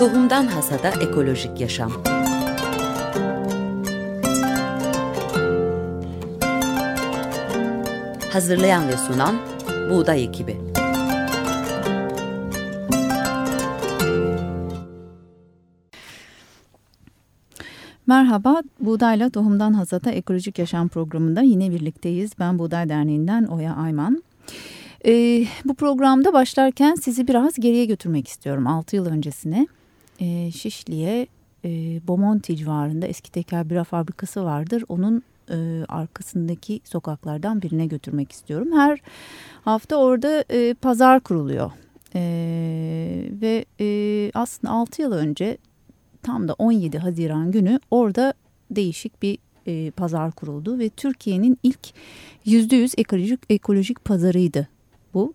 Tohumdan Hasada Ekolojik Yaşam Hazırlayan ve sunan Buğday Ekibi Merhaba, Buğdayla Tohumdan Hasata Ekolojik Yaşam programında yine birlikteyiz. Ben Buğday Derneği'nden Oya Ayman. Ee, bu programda başlarken sizi biraz geriye götürmek istiyorum. 6 yıl öncesine e, Şişli'ye e, Bomonti civarında eski tekel bira fabrikası vardır. Onun e, arkasındaki sokaklardan birine götürmek istiyorum. Her hafta orada e, pazar kuruluyor. Ve aslında 6 yıl önce tam da 17 Haziran günü orada değişik bir pazar kuruldu ve Türkiye'nin ilk %100 ekolojik, ekolojik pazarıydı bu.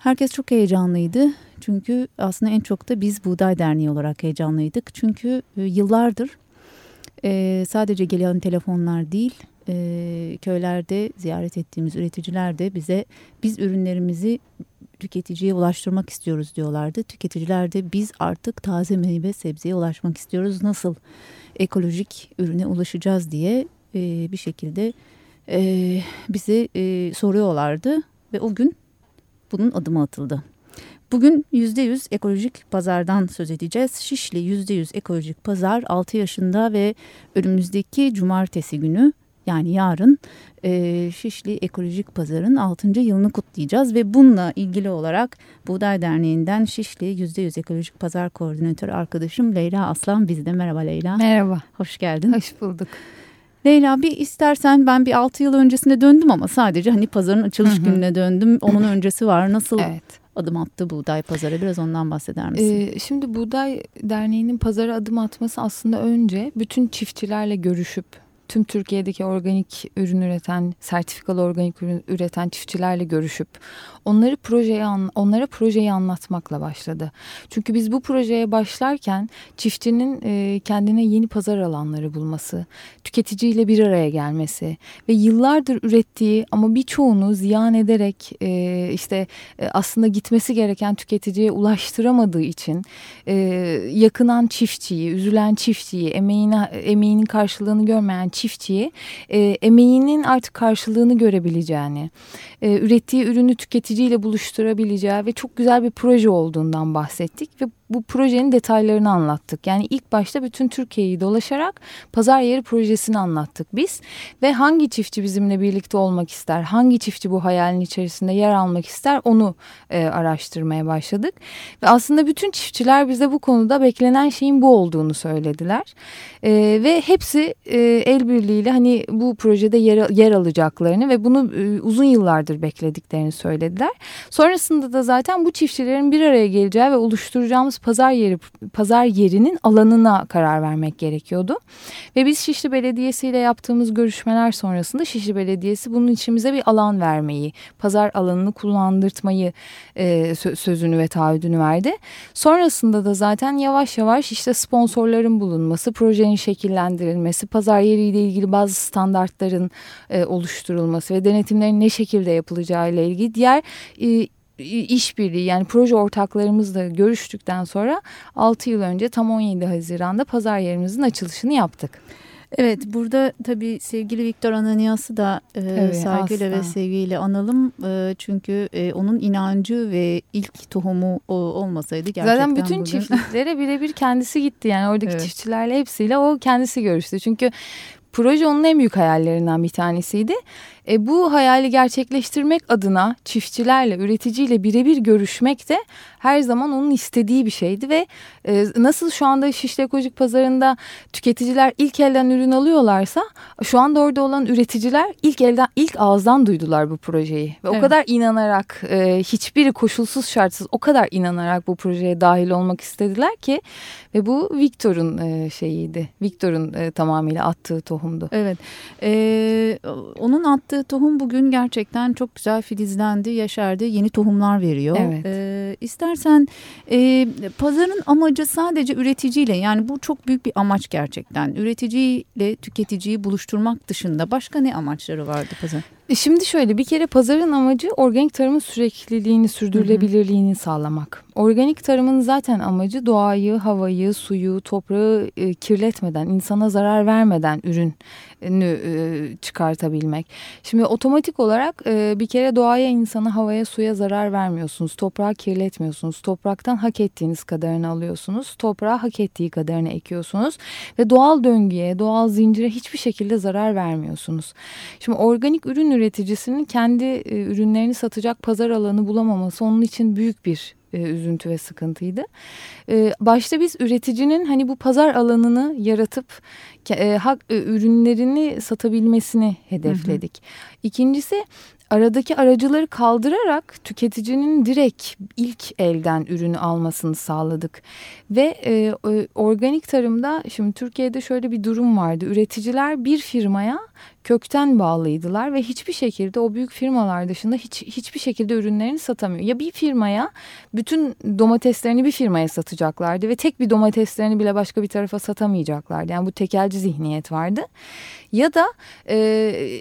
Herkes çok heyecanlıydı çünkü aslında en çok da biz Buğday Derneği olarak heyecanlıydık. Çünkü e, yıllardır e, sadece gelen telefonlar değil e, köylerde ziyaret ettiğimiz üreticiler de bize biz ürünlerimizi tüketiciye ulaştırmak istiyoruz diyorlardı. Tüketiciler de biz artık taze meyve sebzeye ulaşmak istiyoruz. Nasıl ekolojik ürüne ulaşacağız diye bir şekilde bize soruyorlardı ve o gün bunun adımı atıldı. Bugün %100 ekolojik pazardan söz edeceğiz. Şişli %100 ekolojik pazar 6 yaşında ve önümüzdeki cumartesi günü yani yarın e, Şişli Ekolojik Pazar'ın 6. yılını kutlayacağız ve bununla ilgili olarak Buğday Derneği'nden Şişli %100 Ekolojik Pazar Koordinatörü arkadaşım Leyla Aslan bizde. Merhaba Leyla. Merhaba. Hoş geldin. Hoş bulduk. Leyla bir istersen ben bir 6 yıl öncesinde döndüm ama sadece hani pazarın açılış hı hı. gününe döndüm. Onun öncesi var. Nasıl evet. adım attı Buğday Pazar'a? Biraz ondan bahseder misin? Ee, şimdi Buğday Derneği'nin pazara adım atması aslında önce bütün çiftçilerle görüşüp tüm Türkiye'deki organik ürün üreten, sertifikalı organik ürün üreten çiftçilerle görüşüp onları projeye onlara projeyi anlatmakla başladı. Çünkü biz bu projeye başlarken çiftçinin e, kendine yeni pazar alanları bulması, tüketiciyle bir araya gelmesi ve yıllardır ürettiği ama birçoğunu ziyan ederek e, işte e, aslında gitmesi gereken tüketiciye ulaştıramadığı için e, yakınan çiftçiyi, üzülen çiftçiyi, emeğine, emeğinin karşılığını görmeyen çiftçiye e, emeğinin artık karşılığını görebileceğini, e, ürettiği ürünü tüketiciyle buluşturabileceği ve çok güzel bir proje olduğundan bahsettik ve bu projenin detaylarını anlattık. Yani ilk başta bütün Türkiye'yi dolaşarak pazar yeri projesini anlattık biz. Ve hangi çiftçi bizimle birlikte olmak ister, hangi çiftçi bu hayalin içerisinde yer almak ister onu e, araştırmaya başladık. Ve aslında bütün çiftçiler bize bu konuda beklenen şeyin bu olduğunu söylediler. E, ve hepsi e, el birliğiyle hani bu projede yer, yer alacaklarını ve bunu e, uzun yıllardır beklediklerini söylediler. Sonrasında da zaten bu çiftçilerin bir araya geleceği ve oluşturacağımız pazar yeri pazar yerinin alanına karar vermek gerekiyordu. Ve biz Şişli Belediyesi ile yaptığımız görüşmeler sonrasında Şişli Belediyesi bunun için bize bir alan vermeyi, pazar alanını kullandırtmayı e, sözünü ve taahhüdünü verdi. Sonrasında da zaten yavaş yavaş işte sponsorların bulunması, projenin şekillendirilmesi, pazar yeriyle ilgili bazı standartların e, oluşturulması ve denetimlerin ne şekilde yapılacağı ile ilgili diğer e, işbirliği yani proje ortaklarımızla görüştükten sonra 6 yıl önce tam 17 Haziran'da pazar yerimizin açılışını yaptık. Evet burada tabii sevgili Viktor Ananias'ı da e, evet, saygıyla asla. ve sevgiyle analım. E, çünkü e, onun inancı ve ilk tohumu o, olmasaydı gerçekten Zaten bütün bugün... çiftliklere birebir kendisi gitti yani oradaki evet. çiftçilerle hepsiyle o kendisi görüştü. Çünkü proje onun en büyük hayallerinden bir tanesiydi. E, bu hayali gerçekleştirmek adına çiftçilerle, üreticiyle birebir görüşmek de her zaman onun istediği bir şeydi ve e, nasıl şu anda Şişli Ekolojik Pazarı'nda tüketiciler ilk elden ürün alıyorlarsa şu anda orada olan üreticiler ilk elden ilk ağızdan duydular bu projeyi ve evet. o kadar inanarak e, hiçbiri koşulsuz şartsız o kadar inanarak bu projeye dahil olmak istediler ki ve bu Victor'un e, şeyiydi. Victor'un e, tamamıyla attığı tohumdu. Evet. E, onun attığı tohum bugün gerçekten çok güzel filizlendi, yaşardı, yeni tohumlar veriyor. Evet. E, istersen e, pazarın amacı sadece üreticiyle yani bu çok büyük bir amaç gerçekten. Üreticiyle tüketiciyi buluşturmak dışında başka ne amaçları vardı pazar? E, şimdi şöyle bir kere pazarın amacı organik tarımın sürekliliğini, sürdürülebilirliğini sağlamak. Organik tarımın zaten amacı doğayı, havayı, suyu, toprağı e, kirletmeden, insana zarar vermeden ürünü e, çıkartabilmek. Şimdi otomatik olarak e, bir kere doğaya, insana, havaya, suya zarar vermiyorsunuz. Toprağı kirletmiyorsunuz. Topraktan hak ettiğiniz kadarını alıyorsunuz. Toprağa hak ettiği kadarını ekiyorsunuz. Ve doğal döngüye, doğal zincire hiçbir şekilde zarar vermiyorsunuz. Şimdi organik ürün üreticisinin kendi e, ürünlerini satacak pazar alanı bulamaması onun için büyük bir e, üzüntü ve sıkıntıydı. E, başta biz üreticinin hani bu pazar alanını yaratıp e, hak e, ürünlerini satabilmesini hedefledik. Hı hı. İkincisi aradaki aracıları kaldırarak tüketicinin direkt ilk elden ürünü almasını sağladık. Ve e, organik tarımda şimdi Türkiye'de şöyle bir durum vardı. Üreticiler bir firmaya kökten bağlıydılar ve hiçbir şekilde o büyük firmalar dışında hiç hiçbir şekilde ürünlerini satamıyor. Ya bir firmaya bütün domateslerini bir firmaya satacaklardı ve tek bir domateslerini bile başka bir tarafa satamayacaklardı. Yani bu tekelci zihniyet vardı. Ya da e,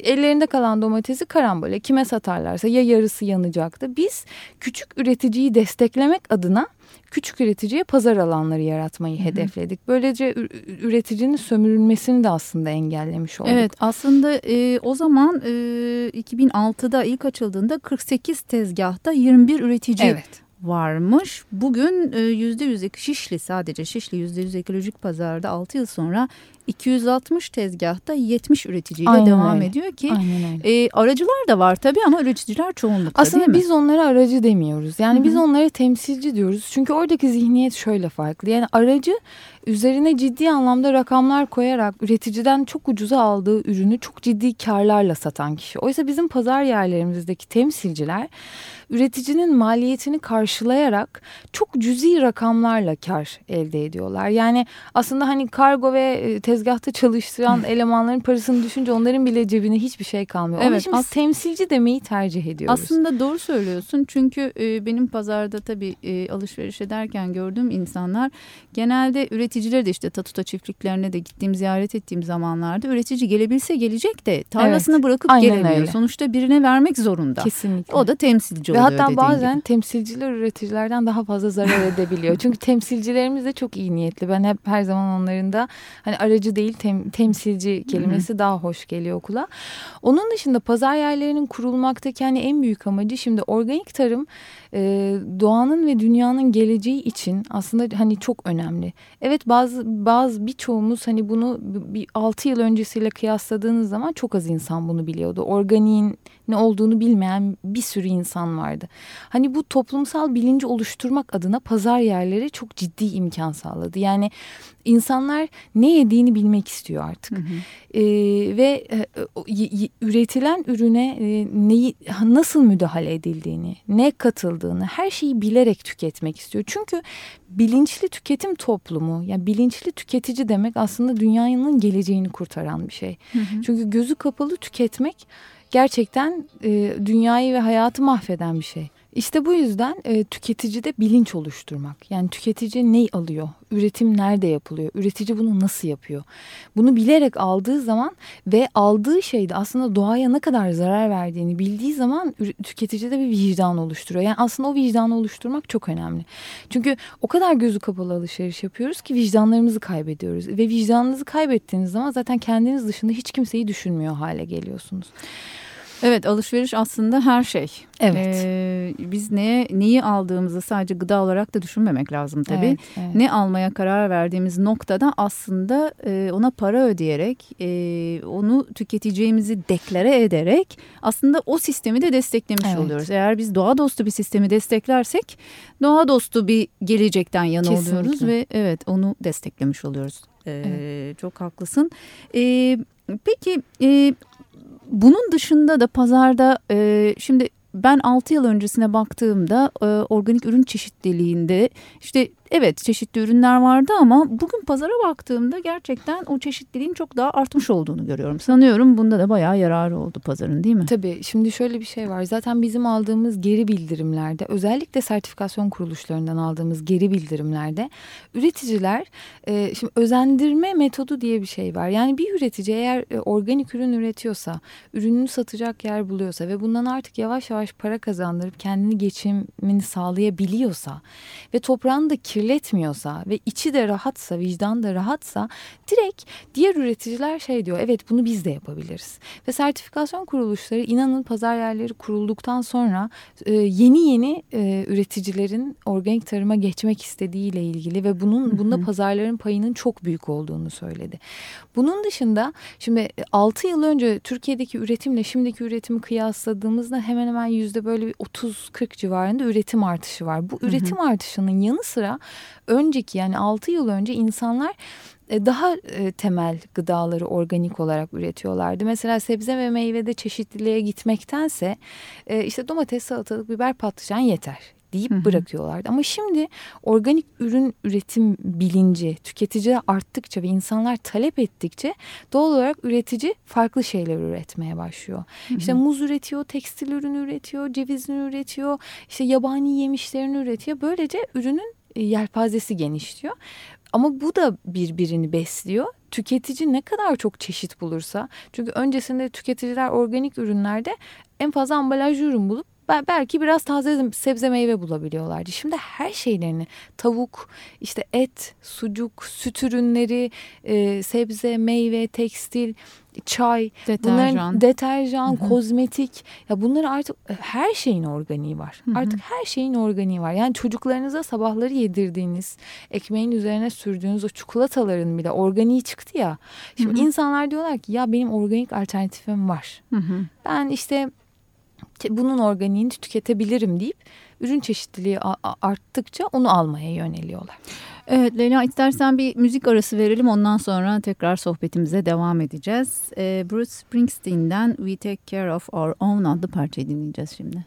ellerinde kalan domatesi karambole kime satarlarsa ya yarısı yanacaktı. Biz küçük üreticiyi desteklemek adına küçük üreticiye pazar alanları yaratmayı Hı -hı. hedefledik. Böylece üreticinin sömürülmesini de aslında engellemiş olduk. Evet aslında e, o zaman e, 2006'da ilk açıldığında 48 tezgahta 21 üretici evet varmış. Bugün e, yüzde yüz Şişli sadece Şişli yüzde yüz ekolojik pazarda 6 yıl sonra 260 tezgahta 70 üreticiyle Aynen devam öyle. ediyor ki e, aracılar da var tabii ama üreticiler çoğunlukta Aslında değil mi? biz onlara aracı demiyoruz. Yani Hı -hı. biz onlara temsilci diyoruz. Çünkü oradaki zihniyet şöyle farklı. Yani aracı üzerine ciddi anlamda rakamlar koyarak üreticiden çok ucuza aldığı ürünü çok ciddi karlarla satan kişi. Oysa bizim pazar yerlerimizdeki temsilciler üreticinin maliyetini karşılayarak çok cüzi rakamlarla kar elde ediyorlar. Yani aslında hani kargo ve e, tezgahta çalıştıran elemanların parasını düşünce onların bile cebine hiçbir şey kalmıyor. Evet, için biz temsilci demeyi tercih ediyoruz. Aslında doğru söylüyorsun. Çünkü e, benim pazarda tabii e, alışveriş ederken gördüğüm insanlar genelde üreticiler de işte Tatuta çiftliklerine de gittiğim ziyaret ettiğim zamanlarda üretici gelebilse gelecek de tarlasını evet, bırakıp gelemiyor. Öyle. Sonuçta birine vermek zorunda. Kesinlikle. O da temsilci Ve oluyor hatta bazen gibi. temsilciler üreticilerden daha fazla zarar edebiliyor. Çünkü temsilcilerimiz de çok iyi niyetli. Ben hep her zaman onların da hani aracı değil tem, temsilci kelimesi Hı -hı. daha hoş geliyor okula. Onun dışında pazar yerlerinin kurulmaktaki hani en büyük amacı şimdi organik tarım e, doğanın ve dünyanın geleceği için aslında hani çok önemli. Evet bazı bazı birçoğumuz hani bunu bir 6 yıl öncesiyle kıyasladığınız zaman çok az insan bunu biliyordu. Organiğin ne olduğunu bilmeyen bir sürü insan vardı. Hani bu toplumsal bilinci oluşturmak adına pazar yerleri çok ciddi imkan sağladı. Yani insanlar ne yediğini bilmek istiyor artık. Hı hı. E, ve e, üretilen ürüne e, neyi nasıl müdahale edildiğini, ne katıldığını her şeyi bilerek tüketmek istiyor. Çünkü bilinçli tüketim toplumu, yani bilinçli tüketici demek aslında dünyanın geleceğini kurtaran bir şey. Hı hı. Çünkü gözü kapalı tüketmek gerçekten e, dünyayı ve hayatı mahveden bir şey. İşte bu yüzden e, tüketicide bilinç oluşturmak. Yani tüketici ne alıyor? Üretim nerede yapılıyor? Üretici bunu nasıl yapıyor? Bunu bilerek aldığı zaman ve aldığı şeyde aslında doğaya ne kadar zarar verdiğini bildiği zaman tüketicide bir vicdan oluşturuyor. Yani aslında o vicdanı oluşturmak çok önemli. Çünkü o kadar gözü kapalı alışveriş yapıyoruz ki vicdanlarımızı kaybediyoruz. Ve vicdanınızı kaybettiğiniz zaman zaten kendiniz dışında hiç kimseyi düşünmüyor hale geliyorsunuz. Evet alışveriş aslında her şey. Evet. Ee, biz neye neyi aldığımızı sadece gıda olarak da düşünmemek lazım tabii. Evet, evet. Ne almaya karar verdiğimiz noktada aslında e, ona para ödeyerek, e, onu tüketeceğimizi deklare ederek aslında o sistemi de desteklemiş evet. oluyoruz. Eğer biz doğa dostu bir sistemi desteklersek doğa dostu bir gelecekten yana Kesinlikle. oluyoruz ve evet onu desteklemiş oluyoruz. Ee, evet. Çok haklısın. Ee, peki e, bunun dışında da pazarda e, şimdi ben 6 yıl öncesine baktığımda e, organik ürün çeşitliliğinde işte evet çeşitli ürünler vardı ama bugün pazara baktığımda gerçekten o çeşitliliğin çok daha artmış olduğunu görüyorum. Sanıyorum bunda da bayağı yararı oldu pazarın değil mi? Tabii şimdi şöyle bir şey var. Zaten bizim aldığımız geri bildirimlerde özellikle sertifikasyon kuruluşlarından aldığımız geri bildirimlerde üreticiler e, şimdi özendirme metodu diye bir şey var. Yani bir üretici eğer e, organik ürün üretiyorsa, ürününü satacak yer buluyorsa ve bundan artık yavaş yavaş para kazandırıp kendini geçimini sağlayabiliyorsa ve toprağını da kirletmiyorsa ve içi de rahatsa, vicdan da rahatsa direkt diğer üreticiler şey diyor. Evet bunu biz de yapabiliriz. Ve sertifikasyon kuruluşları inanın pazar yerleri kurulduktan sonra e, yeni yeni e, üreticilerin organik tarıma geçmek istediğiyle ilgili ve bunun bunda pazarların payının çok büyük olduğunu söyledi. Bunun dışında şimdi 6 yıl önce Türkiye'deki üretimle şimdiki üretimi kıyasladığımızda hemen hemen yüzde böyle bir 30-40 civarında üretim artışı var. Bu üretim artışının yanı sıra önceki yani 6 yıl önce insanlar e, daha e, temel gıdaları organik olarak üretiyorlardı. Mesela sebze ve meyvede çeşitliliğe gitmektense e, işte domates, salatalık, biber, patlıcan yeter deyip bırakıyorlardı. Ama şimdi organik ürün üretim bilinci tüketici arttıkça ve insanlar talep ettikçe doğal olarak üretici farklı şeyler üretmeye başlıyor. Hı hı. İşte muz üretiyor, tekstil ürünü üretiyor, cevizini üretiyor, işte yabani yemişlerini üretiyor. Böylece ürünün yelpazesi genişliyor. Ama bu da birbirini besliyor. Tüketici ne kadar çok çeşit bulursa çünkü öncesinde tüketiciler organik ürünlerde en fazla ambalaj ürün bulup belki biraz taze sebze meyve bulabiliyorlardı. Şimdi her şeylerini tavuk, işte et, sucuk, süt ürünleri, e, sebze, meyve, tekstil, çay, deterjan, bunların deterjan, Hı-hı. kozmetik ya bunları artık e, her şeyin organiği var. Hı-hı. Artık her şeyin organiği var. Yani çocuklarınıza sabahları yedirdiğiniz, ekmeğin üzerine sürdüğünüz o çikolataların bile organiği çıktı ya. Şimdi Hı-hı. insanlar diyorlar ki ya benim organik alternatifim var. Hı-hı. Ben işte bunun organiğini tüketebilirim deyip ürün çeşitliliği arttıkça onu almaya yöneliyorlar. Evet Leyla istersen bir müzik arası verelim ondan sonra tekrar sohbetimize devam edeceğiz. Ee, Bruce Springsteen'den We Take Care of Our Own adlı parçayı dinleyeceğiz şimdi.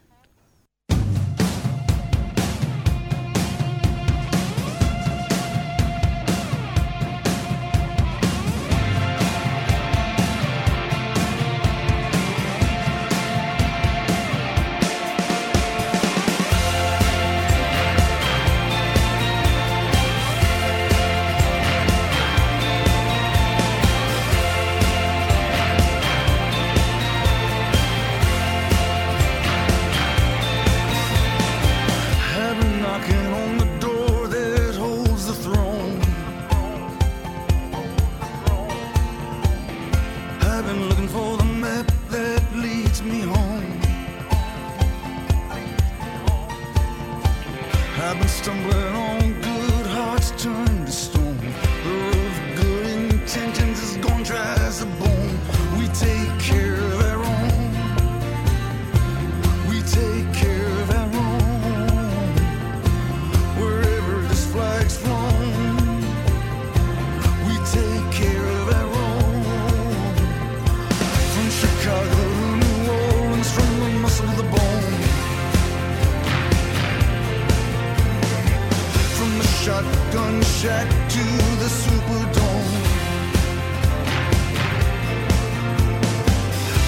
shotgun shack to the Superdome.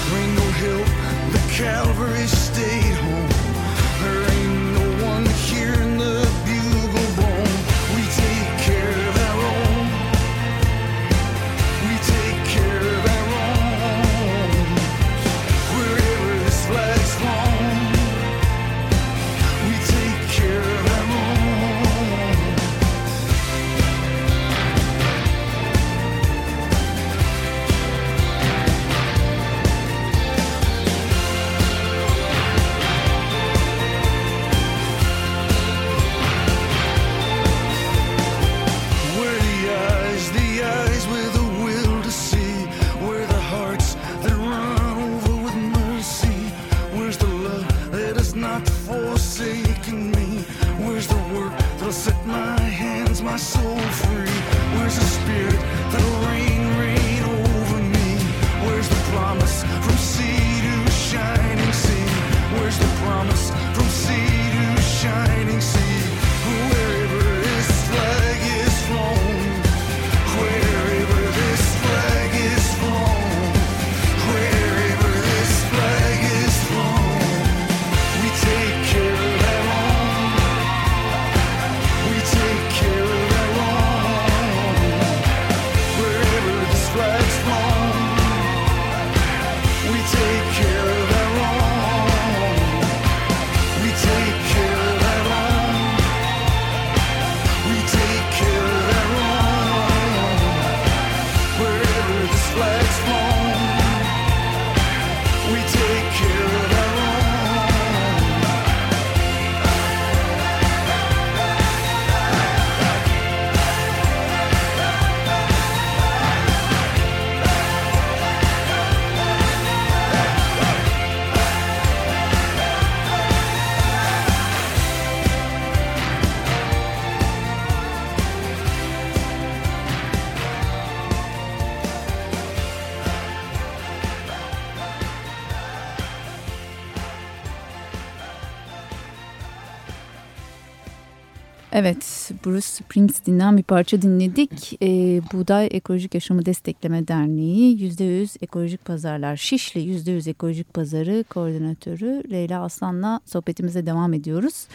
There ain't no help, the Calvary stayed home. set my hands, my soul free. Where's the spirit that Evet, Bruce Springsteen'den bir parça dinledik. Ee, Buğday Ekolojik Yaşamı Destekleme Derneği %100 Ekolojik Pazarlar Şişli %100 Ekolojik Pazarı Koordinatörü Leyla Aslan'la sohbetimize devam ediyoruz.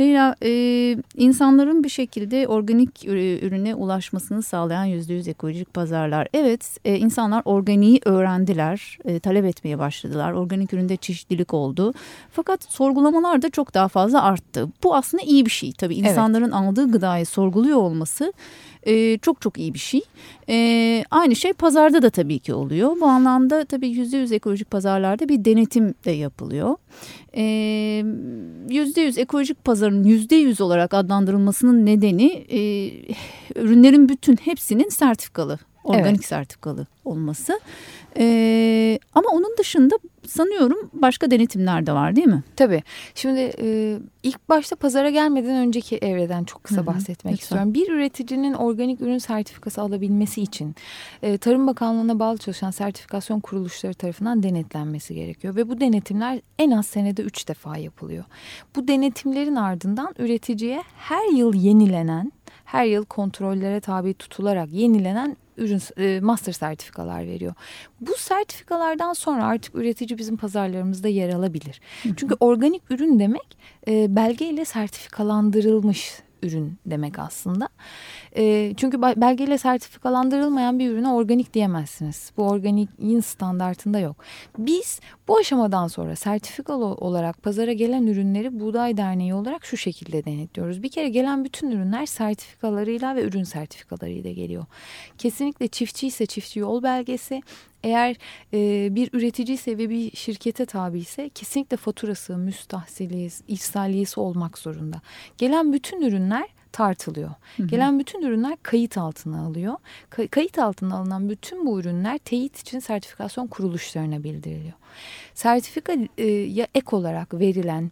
Leyla, e, insanların bir şekilde organik ürüne ulaşmasını sağlayan %100 ekolojik pazarlar. Evet, e, insanlar organiği öğrendiler, e, talep etmeye başladılar. Organik üründe çeşitlilik oldu. Fakat sorgulamalar da çok daha fazla arttı. Bu aslında iyi bir şey. Tabii insanların evet. aldığı gıdayı sorguluyor olması e, çok çok iyi bir şey. E, aynı şey pazarda da tabii ki oluyor. Bu anlamda tabii yüzde yüz ekolojik pazarlarda bir denetim de yapılıyor. Yüzde yüz ekolojik pazarın yüzde yüz olarak adlandırılmasının nedeni e, ürünlerin bütün hepsinin sertifikalı organik evet. sertifikalı olması. Ee, ama onun dışında sanıyorum başka denetimler de var değil mi? Tabii. Şimdi e, ilk başta pazara gelmeden önceki evreden çok kısa Hı -hı, bahsetmek lütfen. istiyorum. Bir üreticinin organik ürün sertifikası alabilmesi için e, Tarım Bakanlığı'na bağlı çalışan sertifikasyon kuruluşları tarafından denetlenmesi gerekiyor. Ve bu denetimler en az senede üç defa yapılıyor. Bu denetimlerin ardından üreticiye her yıl yenilenen her yıl kontrollere tabi tutularak yenilenen ürün e, master sertifikalar veriyor. Bu sertifikalardan sonra artık üretici bizim pazarlarımızda yer alabilir. Çünkü organik ürün demek e, belgeyle sertifikalandırılmış ürün demek aslında. E, çünkü belgeyle sertifikalandırılmayan bir ürüne organik diyemezsiniz. Bu organikin standartında yok. Biz bu aşamadan sonra sertifikalı olarak pazara gelen ürünleri Buğday Derneği olarak şu şekilde denetliyoruz. Bir kere gelen bütün ürünler sertifikalarıyla ve ürün sertifikalarıyla geliyor. Kesinlikle çiftçi ise çiftçi yol belgesi, eğer e, bir üretici ise ve bir şirkete tabi ise kesinlikle faturası, müstahsili, ihsaliyesi olmak zorunda. Gelen bütün ürünler tartılıyor. Hı hı. Gelen bütün ürünler kayıt altına alıyor. kayıt altına alınan bütün bu ürünler teyit için sertifikasyon kuruluşlarına bildiriliyor. Sertifika e, ya ek olarak verilen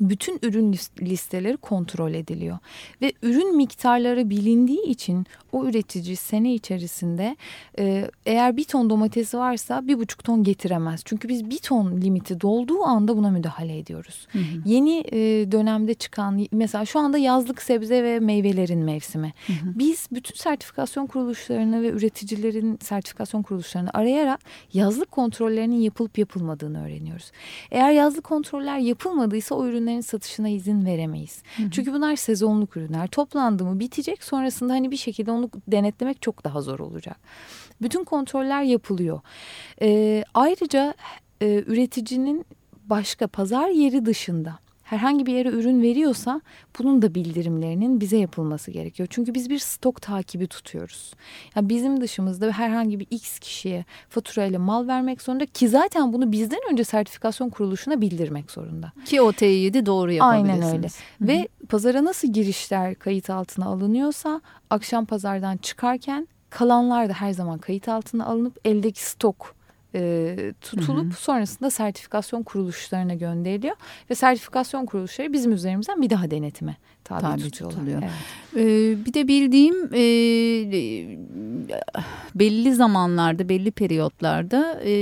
bütün ürün listeleri kontrol ediliyor ve ürün miktarları bilindiği için o üretici sene içerisinde e, eğer bir ton domatesi varsa bir buçuk ton getiremez. Çünkü biz bir ton limiti dolduğu anda buna müdahale ediyoruz. Hı hı. Yeni e, dönemde çıkan mesela şu anda yazlık sebze ve meyvelerin mevsimi. Hı hı. Biz bütün sertifikasyon kuruluşlarını ve üreticilerin sertifikasyon kuruluşlarını arayarak yazlık kontrollerinin yapılıp yapılmadığını öğreniyoruz. Eğer yazlık kontroller yapılmadıysa o ürünlerin satışına izin veremeyiz. Hı hı. Çünkü bunlar sezonluk ürünler. Toplandı mı bitecek sonrasında hani bir şekilde onu denetlemek çok daha zor olacak. Bütün kontroller yapılıyor. Ee, ayrıca e, üreticinin başka pazar yeri dışında herhangi bir yere ürün veriyorsa bunun da bildirimlerinin bize yapılması gerekiyor. Çünkü biz bir stok takibi tutuyoruz. Yani bizim dışımızda herhangi bir X kişiye faturayla mal vermek zorunda ki zaten bunu bizden önce sertifikasyon kuruluşuna bildirmek zorunda. Ki o teyidi doğru yapabilirsiniz. Aynen öyle. Hı -hı. Ve pazara nasıl girişler kayıt altına alınıyorsa akşam pazardan çıkarken kalanlar da her zaman kayıt altına alınıp eldeki stok e, tutulup hı hı. sonrasında sertifikasyon kuruluşlarına gönderiliyor ve sertifikasyon kuruluşları bizim üzerimizden bir daha denetime tabi, tabi tutuluyor. Evet. Ee, bir de bildiğim e, belli zamanlarda, belli periyotlarda e,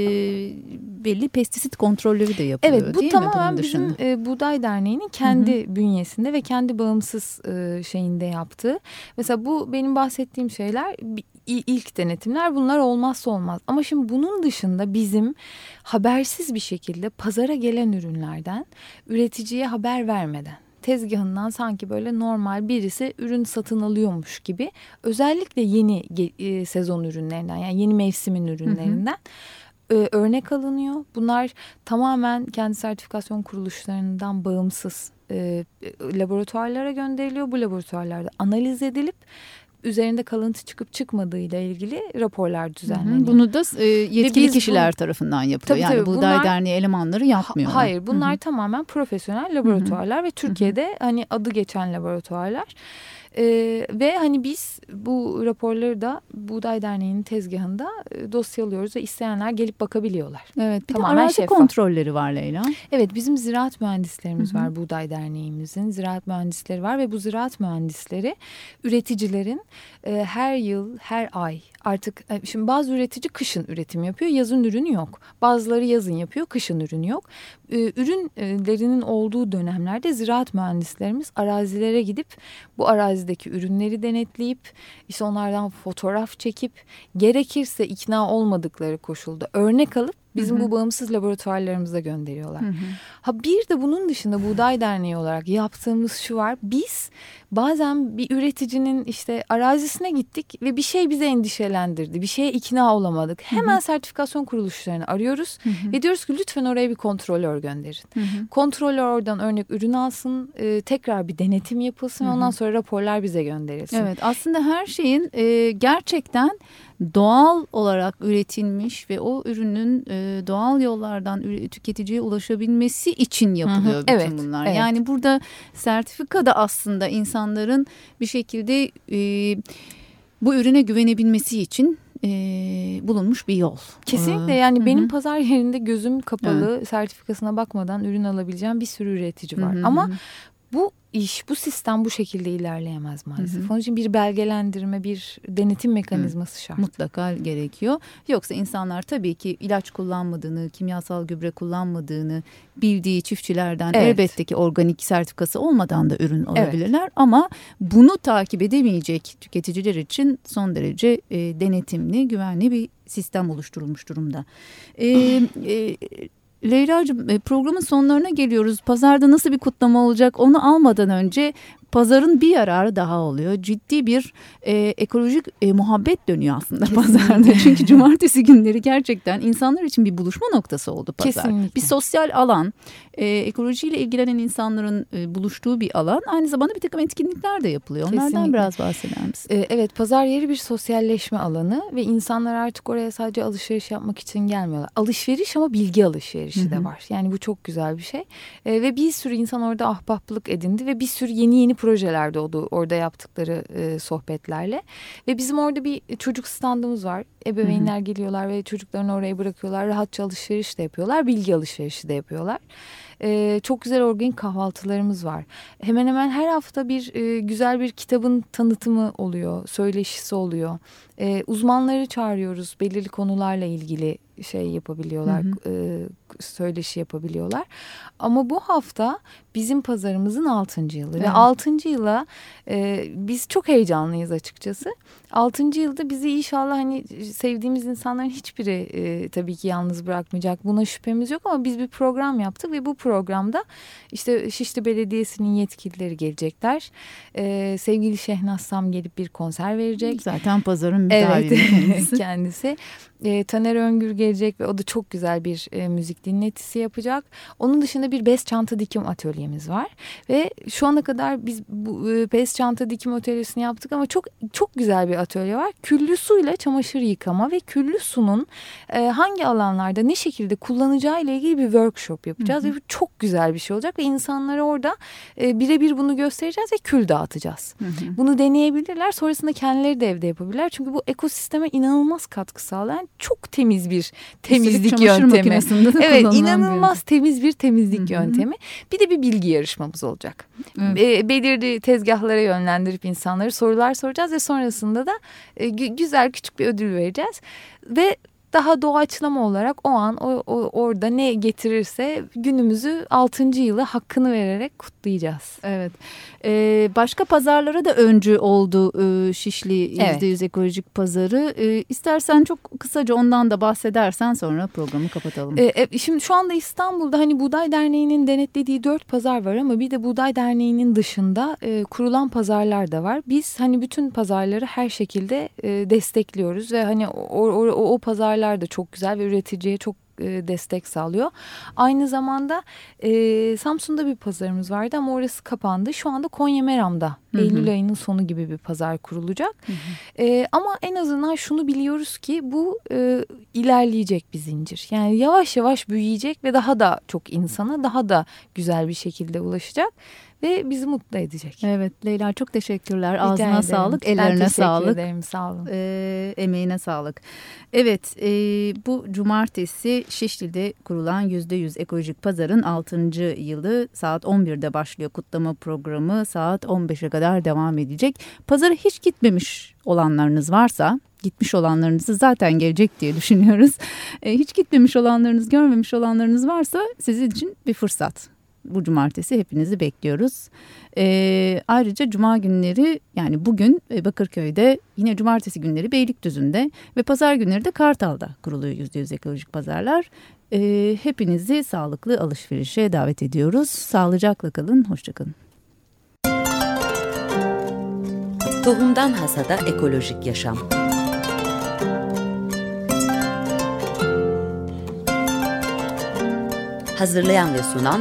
belli pestisit kontrolleri de yapılıyor evet, bu değil tamamen mi? bizim e, Buğday Derneği'nin kendi Hı -hı. bünyesinde ve kendi bağımsız e, şeyinde yaptığı. Mesela bu benim bahsettiğim şeyler ilk denetimler bunlar olmazsa olmaz. Ama şimdi bunun dışında bizim habersiz bir şekilde pazara gelen ürünlerden üreticiye haber vermeden tezgahından sanki böyle normal birisi ürün satın alıyormuş gibi özellikle yeni e, sezon ürünlerinden yani yeni mevsimin ürünlerinden hı hı. E, örnek alınıyor. Bunlar tamamen kendi sertifikasyon kuruluşlarından bağımsız e, laboratuvarlara gönderiliyor. Bu laboratuvarlarda analiz edilip üzerinde kalıntı çıkıp çıkmadığıyla ilgili raporlar düzenleniyor. Bunu da e, yetkili kişiler bu, tarafından yapıyor. Tabii, yani tabii, Buğday bunlar, Derneği elemanları yapmıyor. Ha, hayır bunlar Hı -hı. tamamen profesyonel laboratuvarlar Hı -hı. ve Türkiye'de Hı -hı. hani adı geçen laboratuvarlar. Ee, ve hani biz bu raporları da Buğday Derneği'nin tezgahında e, dosyalıyoruz ve isteyenler gelip bakabiliyorlar. Evet bir Tamamen de arazi şeffaf. kontrolleri var Leyla. Evet bizim ziraat mühendislerimiz Hı -hı. var Buğday Derneğimizin. Ziraat mühendisleri var ve bu ziraat mühendisleri üreticilerin e, her yıl her ay artık e, şimdi bazı üretici kışın üretim yapıyor yazın ürünü yok. Bazıları yazın yapıyor kışın ürünü yok. e, ürünlerinin olduğu dönemlerde ziraat mühendislerimiz arazilere gidip bu arazideki ürünleri denetleyip işte onlardan fotoğraf çekip gerekirse ikna olmadıkları koşulda örnek alıp bizim hı hı. bu bağımsız laboratuvarlarımıza gönderiyorlar. Hı hı. Ha bir de bunun dışında Buğday Derneği olarak yaptığımız şu var. Biz bazen bir üreticinin işte arazisine gittik ve bir şey bizi endişelendirdi. Bir şeye ikna olamadık. Hemen hı hı. sertifikasyon kuruluşlarını arıyoruz hı hı. ve diyoruz ki lütfen oraya bir kontrolör gönderin. Hı hı. Kontrolör oradan örnek ürün alsın, e, tekrar bir denetim yapılsın hı hı. ve ondan sonra raporlar bize gönderilsin. Evet aslında her şeyin e, gerçekten doğal olarak üretilmiş ve o ürünün e, doğal yollardan tüketiciye ulaşabilmesi için yapılıyor hı hı. bütün evet, bunlar. Evet. Yani burada sertifika da aslında insanların bir şekilde e, bu ürüne güvenebilmesi için e, bulunmuş bir yol. Kesinlikle yani Hı -hı. benim pazar yerinde gözüm kapalı evet. sertifikasına bakmadan ürün alabileceğim bir sürü üretici var. Hı -hı. Ama bu iş, bu sistem bu şekilde ilerleyemez maalesef. Hı hı. Onun için bir belgelendirme, bir denetim mekanizması hı. şart. Mutlaka gerekiyor. Yoksa insanlar tabii ki ilaç kullanmadığını, kimyasal gübre kullanmadığını bildiği çiftçilerden evet. elbette ki organik sertifikası olmadan da ürün alabilirler. Evet. Ama bunu takip edemeyecek tüketiciler için son derece e, denetimli, güvenli bir sistem oluşturulmuş durumda. E, e, Leyla'cığım e, programın sonlarına geliyoruz. Pazarda nasıl bir kutlama olacak onu almadan önce pazarın bir yararı daha oluyor. Ciddi bir e, ekolojik e, muhabbet dönüyor aslında Kesinlikle. pazarda. Çünkü cumartesi günleri gerçekten insanlar için bir buluşma noktası oldu pazar. Kesinlikle. Bir sosyal alan, e, ekolojiyle ilgilenen insanların e, buluştuğu bir alan. Aynı zamanda bir takım etkinlikler de yapılıyor. Onlardan Kesinlikle. biraz bahseder misin? E, evet pazar yeri bir sosyalleşme alanı ve insanlar artık oraya sadece alışveriş yapmak için gelmiyorlar. Alışveriş ama bilgi alışverişi Hı -hı. de var. Yani bu çok güzel bir şey. E, ve bir sürü insan orada ahbaplık edindi ve bir sürü yeni yeni projelerde oldu orada yaptıkları e, sohbetlerle. Ve bizim orada bir çocuk standımız var. Ebeveynler Hı -hı. geliyorlar ve çocuklarını oraya bırakıyorlar. Rahatça alışveriş de yapıyorlar. Bilgi alışverişi de yapıyorlar. E, çok güzel organik kahvaltılarımız var. Hemen hemen her hafta bir e, güzel bir kitabın tanıtımı oluyor. Söyleşisi oluyor. E, uzmanları çağırıyoruz belirli konularla ilgili şey yapabiliyorlar, hı hı. E, söyleşi yapabiliyorlar. Ama bu hafta bizim pazarımızın altıncı yılı evet. ve altıncı yıla e, biz çok heyecanlıyız açıkçası. Altıncı yılda bizi inşallah hani sevdiğimiz insanların hiçbiri e, tabii ki yalnız bırakmayacak. Buna şüphemiz yok ama biz bir program yaptık ve bu programda işte Şişli Belediyesi'nin yetkilileri gelecekler. E, sevgili Şehnaz Sam gelip bir konser verecek. Zaten pazarın evet, kendisi. kendisi. E, Taner Öngür gelecek ve o da çok güzel bir e, müzik dinletisi yapacak. Onun dışında bir bez çanta dikim atölyemiz var. Ve şu ana kadar biz bu e, bez çanta dikim atölyesini yaptık ama çok çok güzel bir atölye var. Küllü suyla çamaşır yıkama ve küllü sunun e, hangi alanlarda ne şekilde kullanacağı ile ilgili bir workshop yapacağız. Hı hı. Ve bu çok güzel bir şey olacak ve insanlara orada e, birebir bunu göstereceğiz ve kül dağıtacağız. Hı hı. Bunu deneyebilirler. Sonrasında kendileri de evde yapabilirler. Çünkü bu ekosisteme inanılmaz katkı sağlayan çok temiz bir temizlik yöntemi. Evet inanılmaz bir temiz bir temizlik Hı -hı. yöntemi. Bir de bir bilgi yarışmamız olacak. Evet. Belirli tezgahlara yönlendirip insanları sorular soracağız ve sonrasında da e, güzel küçük bir ödül vereceğiz. Ve daha doğaçlama olarak o an o, o orada ne getirirse günümüzü 6. yılı hakkını vererek kutlayacağız. Evet. Ee, başka pazarlara da öncü oldu e, Şişli %100 evet. ekolojik pazarı. Ee, istersen çok kısaca ondan da bahsedersen sonra programı kapatalım. Ee, şimdi şu anda İstanbul'da hani Buğday Derneği'nin denetlediği dört pazar var ama bir de Buğday Derneği'nin dışında e, kurulan pazarlar da var. Biz hani bütün pazarları her şekilde e, destekliyoruz ve hani o, o, o, o pazarlar da çok güzel ve üreticiye çok e, destek sağlıyor. Aynı zamanda e, Samsun'da bir pazarımız vardı ama orası kapandı. Şu anda Konya Meram'da Hı -hı. Eylül ayının sonu gibi bir pazar kurulacak. Hı hı. E, ama en azından şunu biliyoruz ki bu e, ilerleyecek bir zincir. Yani yavaş yavaş büyüyecek ve daha da çok insana daha da güzel bir şekilde ulaşacak. Ve bizi mutlu edecek. Evet Leyla çok teşekkürler. Rica Ağzına ederim. sağlık, ellerine ben sağlık. ederim sağ olun. E, emeğine sağlık. Evet e, bu cumartesi Şişli'de kurulan %100 ekolojik pazarın 6. yılı saat 11'de başlıyor kutlama programı. Saat 15'e kadar devam edecek. Pazara hiç gitmemiş olanlarınız varsa gitmiş olanlarınızı zaten gelecek diye düşünüyoruz. E, hiç gitmemiş olanlarınız, görmemiş olanlarınız varsa sizin için bir fırsat. Bu cumartesi hepinizi bekliyoruz. E, ayrıca cuma günleri yani bugün e, Bakırköy'de yine cumartesi günleri Beylikdüzü'nde ve pazar günleri de Kartal'da kuruluyor %100 ekolojik pazarlar. E, hepinizi sağlıklı alışverişe davet ediyoruz. Sağlıcakla kalın, hoşçakalın. Tohumdan Hasada Ekolojik Yaşam Hazırlayan ve sunan